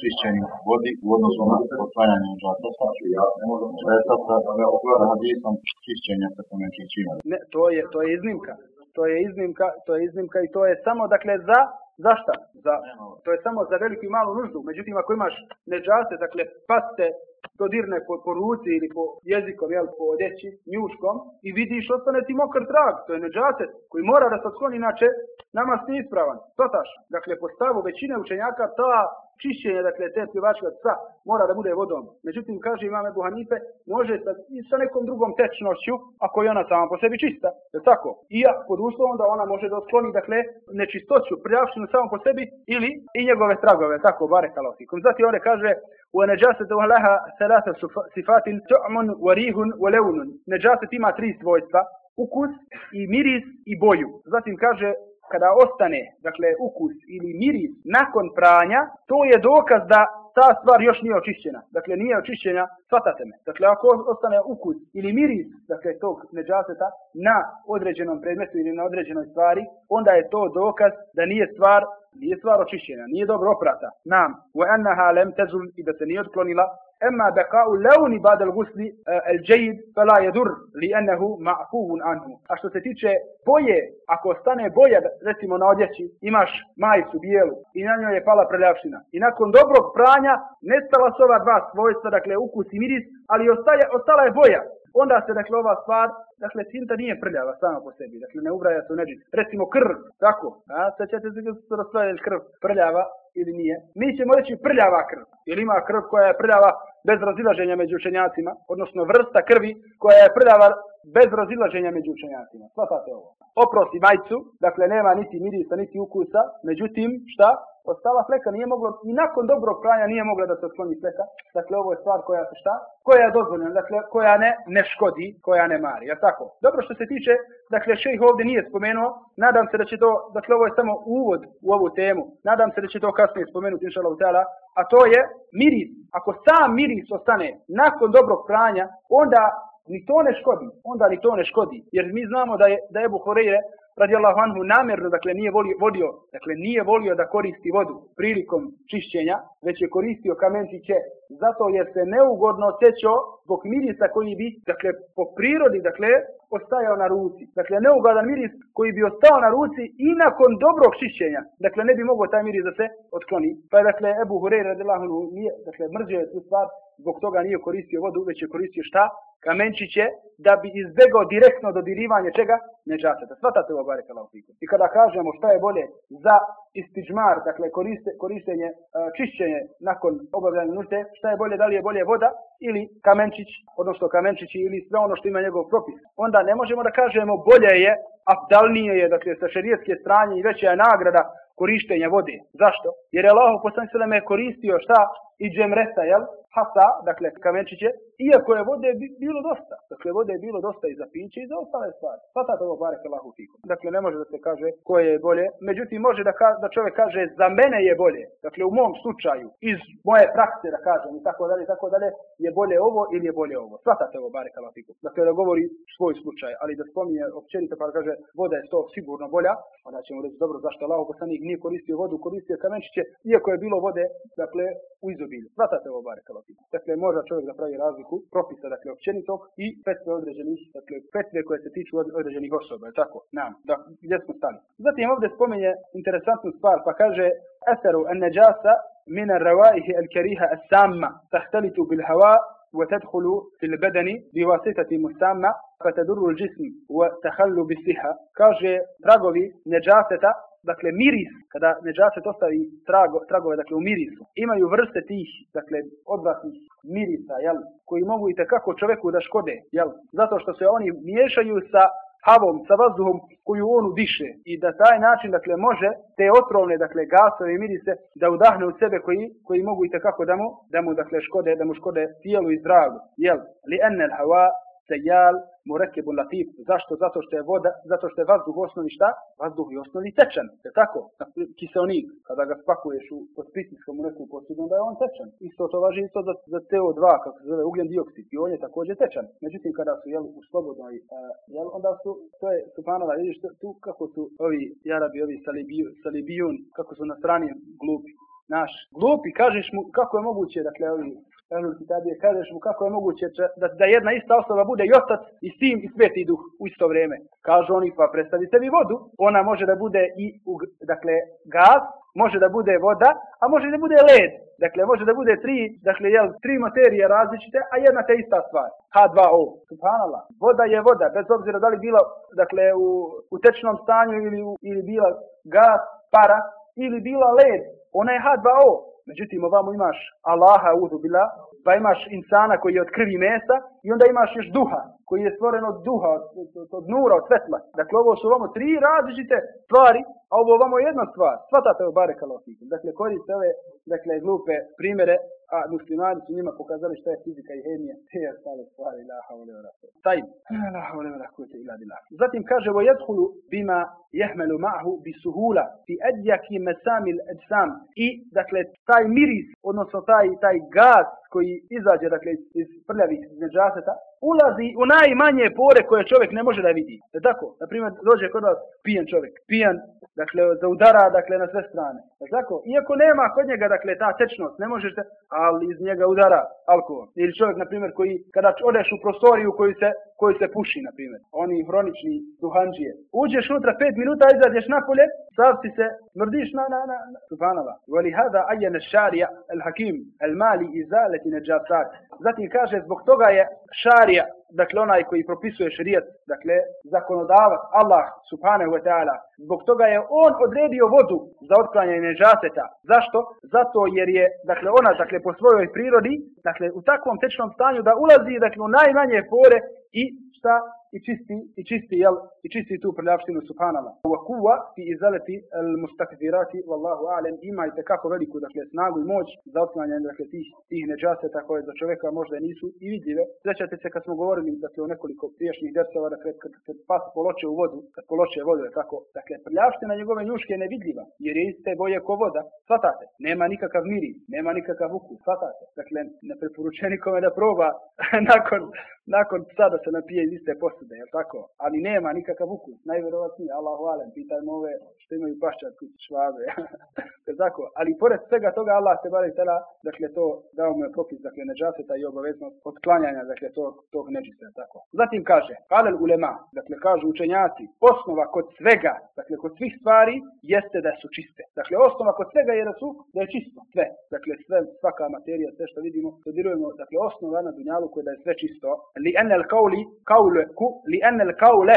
C: čišćenju vodi u odnosu na otklanjanje je sad sa hadisom čišćenja sa
B: Ne, to je, to je iznimka. To je iznimka, to je iznimka i to je samo, dakle, za za šta? Za, to je samo za veliku i malu nuždu. Međutim, ako imaš neđase, dakle, paste dodirne po, po ruci ili po jezikom, jel, po odjeći, njuškom i vidiš ostane ti mokar trag. To je neđaset koji mora da se otkloni, inače nama nije ispravan. Totaš. Dakle, po stavu većine učenjaka ta čišćenje, dakle, te plivačka psa mora da bude vodom. Međutim, kaže imam Ebu Hanife, može sa, i sa nekom drugom tečnošću, ako je ona sama po sebi čista. Je tako? I ja, pod uslovom da ona može da otkloni, dakle, nečistoću, prijavštinu samo po sebi ili i njegove tragove, tako, bare kalofikum. Zatim on kaže, u neđasetu leha selata sifatin tu'mun, warihun, waleunun. Neđaset ima tri svojstva, ukus i miris i boju. Zatim kaže kada ostane, dakle, ukus ili miris nakon pranja, to je dokaz da ta stvar još nije očišćena. Dakle, nije očišćena, shvatate me. Dakle, ako ostane ukus ili miris, dakle, tog neđaseta na određenom predmetu ili na određenoj stvari, onda je to dokaz da nije stvar nije stvar očišćena, nije dobro oprata. Nam, wa annaha lam tazul i da se nije otklonila أما بقاء اللون بعد الغسل الجيد فلا يضر لأنه معفو عنه. A što se tiče boje, ako stane boja, recimo na odjeći, imaš majicu bijelu i na njoj je pala prljavština. I nakon dobrog pranja nestala su ova dva svojstva, dakle ukus i miris, ali ostaje, ostala je boja. Onda se, dakle, ova stvar, dakle, tinta nije prljava sama po sebi, dakle, ne ubraja se u neđi. Recimo krv, tako, a, sad ćete se krv prljava ili nije. Mi ćemo reći prljava krv, ili ima krv koja je prljava bez razilaženja među učenjacima, odnosno vrsta krvi koja je prljava bez razilaženja među učenjacima. Svatate ovo. Oprosti majcu, dakle nema niti mirisa, niti ukusa, međutim, šta? Ostala fleka nije moglo, i nakon dobrog pranja nije mogla da se otkloni fleka. Dakle, ovo je stvar koja se šta? Koja je dozvoljena, dakle, koja ne, ne škodi, koja ne mari, je tako? Dobro što se tiče, dakle, šejh ovdje nije spomenuo, nadam se da će to, dakle, ovo je samo uvod u ovu temu, nadam se da će to kasnije spomenuti, inšalav a to je miris. Ako sam miris ostane nakon dobrog pranja, onda ni to ne škodi, onda ni to ne škodi. Jer mi znamo da je, da je Buhoreire radijallahu anhu namjerno, dakle nije volio, vodio, dakle nije volio da koristi vodu prilikom čišćenja, već je koristio kamenčiće zato jer se neugodno osjećao zbog mirisa koji bi, dakle po prirodi, dakle ostajao na ruci. Dakle neugodan miris koji bi ostao na ruci i nakon dobrog čišćenja. Dakle ne bi mogao taj miris da se otkloni. Pa je dakle Ebu Hureyre radijallahu anhu nije, dakle mrzio je tu stvar, zbog toga nije koristio vodu, već je koristio šta? Kamenčiće da bi izbegao direktno dodirivanje čega? Neđaseta. Svatate ovo bare I kada kažemo šta je bolje za istiđmar, dakle koriste, korištenje, e, čišćenje nakon obavljanja nužde, šta je bolje, da li je bolje voda ili kamenčić, odnosno kamenčići ili sve ono što ima njegov propis. Onda ne možemo da kažemo bolje je, afdalnije je, dakle sa šerijetske stranje i veća je nagrada korištenja vode. Zašto? Jer je Allah poslanik je koristio šta? I džemreta, jel? hasa, dakle kamenčiće, iako je vode bilo dosta. Dakle, vode je bilo dosta i za piće i za ostale stvari. Svatate ovo barek Allahu fikum. Dakle, ne može da se kaže koje je bolje. Međutim, može da, ka, da čovjek kaže za mene je bolje. Dakle, u mom slučaju, iz moje prakse da kažem i tako dalje, tako dalje, je bolje ovo ili je bolje ovo. Svatate ovo barek Allahu fikum. Dakle, da govori svoj slučaj, ali da spominje općenito pa kaže voda je to sigurno bolja, onda ćemo reći dobro zašto Allah poslanik nije koristio vodu, koristio kamenčiće, iako je bilo vode, dakle, u bilju. Svatate ovo bare kalopinu. Dakle, može čovjek da pravi razliku propisa, dakle, općenitog i petve određenih, dakle, petve koje se tiču određenih osoba, je tako? Nam, da, gdje smo stali. Zatim ovdje spomenje interesantnu stvar, pa kaže Eseru en neđasa min ravaihi el keriha es samma tahtalitu bil hava وتدخل في البدن بواسطة مسامة فتدر الجسم وتخلو بالصحة kaže tragovi neđaseta dakle miris, kada neđaset ostavi trago, tragove, dakle u mirisu, imaju vrste tih, dakle odvratnih mirisa, jel, koji mogu i kako čovjeku da škode, jel, zato što se oni miješaju sa havom, sa vazduhom koju on diše i da taj način dakle može te otrovne dakle gasove i mirise da udahne u sebe koji, koji mogu i kako da mu, da mu dakle škode, da mu škode tijelu i zdravlju. Jel? Li enel hava sejal murekebun latif. Zašto? Zato što je voda, zato što je vazduh u osnovi šta? Vazduh je u osnovi tečan. Je tako? Kiselnik, kada ga spakuješ u pod pritiskom u neku posudu, onda je on tečan. Isto to važi isto za, za CO2, kako se zove ugljen dioksid. I on je također tečan. Međutim, kada su jel, u slobodnoj, jel, onda su, to je supanova, vidiš tu kako su ovi jarabi, ovi salibijun, kako su na strani glupi naš glupi, kažeš mu kako je moguće, dakle, ovi Ehlul Kitabije, kažeš mu kako je moguće da, da jedna ista osoba bude i otac i sin i sveti duh u isto vrijeme. Kažu oni, pa predstavite mi vodu, ona može da bude i, dakle, gaz, može da bude voda, a može da bude led. Dakle, može da bude tri, dakle, jel, tri materije različite, a jedna te ista stvar. H2O. Subhanallah. Voda je voda, bez obzira da li bila, dakle, u, u tečnom stanju ili, ili bila gaz, para, ili bila led. Ona je H2O. Međutim, ovamo imaš Allaha uzubila, pa imaš insana koji je od krvi mesa i onda imaš još duha koji je stvoren od duha, od, od, od nura, od svetla. Dakle, ovo su ovamo tri različite stvari, a ovo ovamo jedna stvar. Svatate o bare Dakle, koriste ove dakle, glupe primjere, a muslimani su njima pokazali šta je fizika i hemija. Te je stale stvari, la haule wa Taj, la haule wa ila Zatim kaže, vo jedhulu bima jehmelu ma'hu bi suhula, fi edjaki mesamil edsam. I, dakle, taj miris, odnosno taj, taj gaz koji izađe, dakle, iz prljavih neđaseta, ulazi u najmanje pore koje čovjek ne može da vidi. Je tako? Naprimjer, dođe kod vas pijan čovjek, pijan, dakle, zaudara, dakle, na sve strane. Je tako? Iako nema kod njega, dakle, ta tečnost, ne možete, ali iz njega udara alkohol. Ili čovjek, na primjer, koji, kada odeš u prostoriju koju se, koju se puši, na primjer, oni hronični duhanđije. Uđeš unutra pet minuta, izađeš napolje, sav si se, smrdiš na, na, na, na. Subhanallah. Vali hada ajen šarija, el hakim, el mali izaleti neđasat. Zatim kaže, zbog toga je šarija, dakle onaj koji propisuje širijet, dakle zakonodavac, Allah subhanahu wa ta'ala, zbog toga je on odredio vodu za otklanjanje nežaseta. Zašto? Zato jer je, dakle ona, dakle po svojoj prirodi, dakle u takvom tečnom stanju da ulazi, dakle u najmanje pore i šta i čisti, i čisti, jel, i čisti tu prljavštinu subhanala. Wa kuva fi izaleti al mustakfirati, wallahu a'lem, ima i kako veliku, dakle, snagu i moć za otklanjanje, dakle, tih, tih neđaseta koje za čovjeka možda nisu i vidljive. Sjećate se kad smo govorili, dakle, o nekoliko prijašnjih dersova, dakle, kad, kad pas poloče u vodu, kad poloče vodu, je tako, dakle, prljavština njegove njuške je nevidljiva, jer je iste boje ko voda, svatate, nema nikakav miri, nema nikakav ukus, svatate. Dakle, ne preporučuje nikome da proba <laughs> nakon, nakon psa da se napije iz iste posude, je tako? Ali nema nikakav ukus, najvjerovatnije, Allahu alem, pitajmo ove što imaju paščat kući švabe. <laughs> je tako? Ali pored svega toga Allah se barem tela, dakle to dao mu je propis, dakle neđaseta i obaveznost otklanjanja, dakle tog, tog neđisa, tako? Zatim kaže, kalel ulema, dakle kažu učenjaci, osnova kod svega, dakle kod svih stvari, jeste da su čiste. Dakle, osnova kod svega je da su, da je čisto sve. Dakle, sve, svaka materija, sve što vidimo, dodirujemo, dakle, osnova na dunjalu koja da je sve čisto. Li enel kauli, kaule, ku لأن القول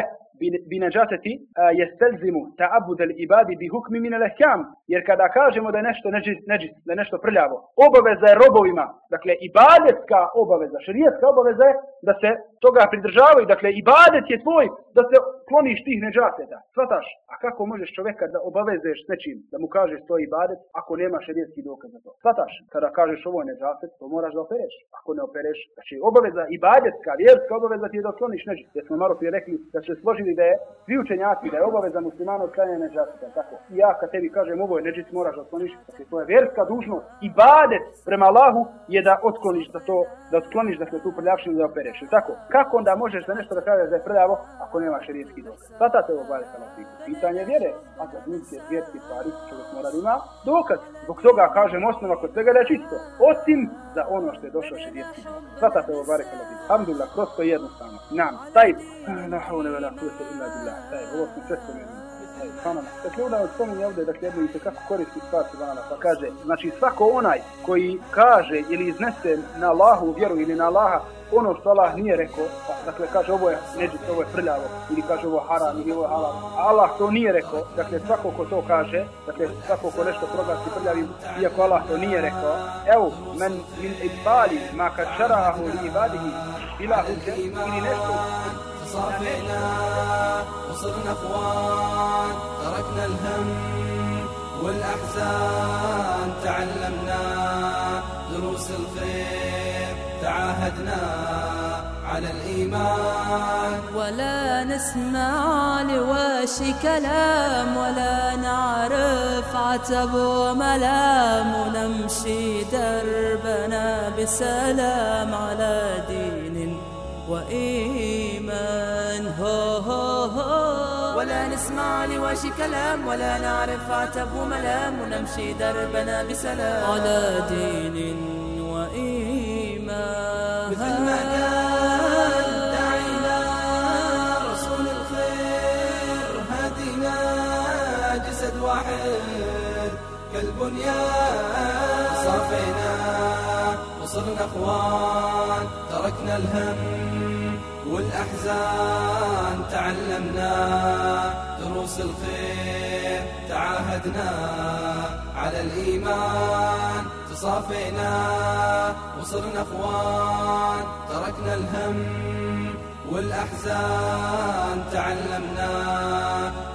B: binajaseti jestelzimu ta'abbud al-ibadi bi hukm min al-ahkam. Jer kada kažemo da je nešto neđis, da je nešto prljavo, obaveza je robovima. Dakle, ibadetska obaveza, šerijetska obaveza je da se toga pridržavaju. Dakle, ibadet je tvoj da se kloniš tih neđaseta. Svataš? A kako možeš čovjeka da obavezuješ s nečim, da mu kažeš to je ibadet, ako nema šerijetski dokaz za to? Svataš? Kada kažeš ovo je to moraš da opereš. Ako ne opereš, znači obaveza ibadetska, vjerska obaveza ti je da kloniš neđis. Jer smo malo prije rekli da se složili da je svi učenjaci, da je obaveza muslimana otklanjanje neđaseta, tako, i ja kad tebi kažem ovo je neđis, moraš da otkloniš, dakle to je dužnost, ibadet prema Allahu je da otkloniš da to, da otkloniš dakle tu prljavštinu da opereš, tako? kako onda možeš za nešto da kažeš da je prljavo ako nema šerijetski dokaz? Svatate ovo bare salafiku. Pitanje vjere, a to je vjerski stvari, čovjek mora da ima dokaz. Zbog toga kažem osnova kod svega da je čisto. Osim za ono što je došao šerijetski dokaz. Svatate ovo bare salafiku. Alhamdulillah, kroz to jednostavno. Nam, taj, la haule kuvvete illa billah. Taj, ovo sve spomenuli. Subhanallah. Dakle, ovdje spominje ovdje, dakle, jednu kako koristi stvar Subhanallah, pa kaže, znači svako onaj koji kaže ili iznese na Allahu vjeru ili na Allaha ono što Allah nije rekao, dakle kaže ovo je neđit, ovo je prljavo, ili kaže ovo je haram, ili ovo je halal, Allah to nije rekao, dakle svako ko to kaže, dakle svako ko nešto proglasi prljavim, iako Allah to nije rekao, evo, men min ibali ma kad šarahu li ibadihi, ila huđe, ili nešto
A: صافينا وصرنا اخوان تركنا الهم والاحزان تعلمنا تعاهدنا على الإيمان.
D: ولا نسمع لواشي كلام ولا نعرف عتب وملام ونمشي دربنا بسلام على دين وإيمان. هو هو هو.
E: ولا نسمع لواشي كلام ولا نعرف عتب وملام ونمشي دربنا بسلام.
D: على دين
A: كالبنيان. صافينا وصرنا أخوان تركنا الهم والأحزان. تعلمنا دروس الخير تعاهدنا على الإيمان. تصافينا وصرنا أخوان تركنا الهم والأحزان. تعلمنا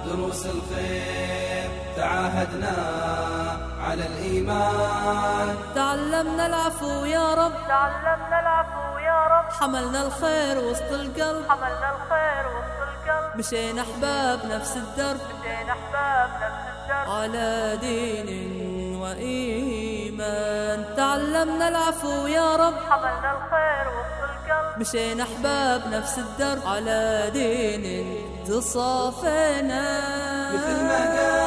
A: دروس الخير تعاهدنا على الإيمان.
D: تعلمنا العفو يا رب.
F: تعلمنا العفو يا رب.
D: حملنا الخير وسط القلب.
F: حملنا الخير وسط القلب.
D: مشينا أحباب نفس الدرب.
F: مشينا أحباب نفس الدرب.
D: على دين وإيمان. تعلمنا العفو يا رب.
F: حملنا الخير وسط القلب.
D: مشينا أحباب نفس الدرب. على دين تصافينا
A: مثل ما قال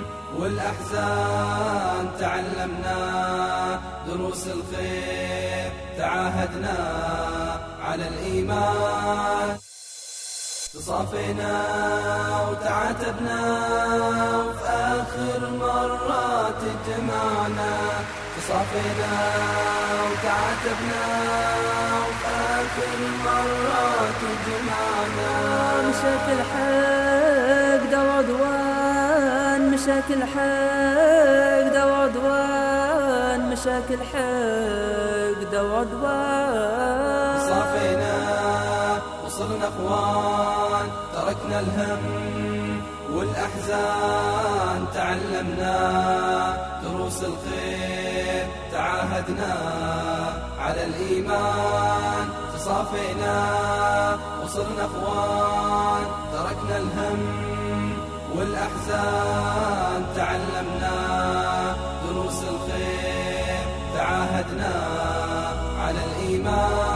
A: والأحزان تعلمنا دروس الخير تعاهدنا على الإيمان. تصافينا وتعاتبنا وفي آخر مرة تجمعنا تصافينا وتعاتبنا وفي آخر مرة تجمعنا
D: مشت الحق دوا دوا مشاكل حقد وعدوان مشاكل حقد وعدوان.
A: صافينا وصرنا أخوان تركنا الهم والأحزان. تعلمنا دروس الخير تعاهدنا على الإيمان. تصافينا وصرنا أخوان تركنا الهم والأحزان تعلمنا دروس الخير تعاهدنا على الإيمان.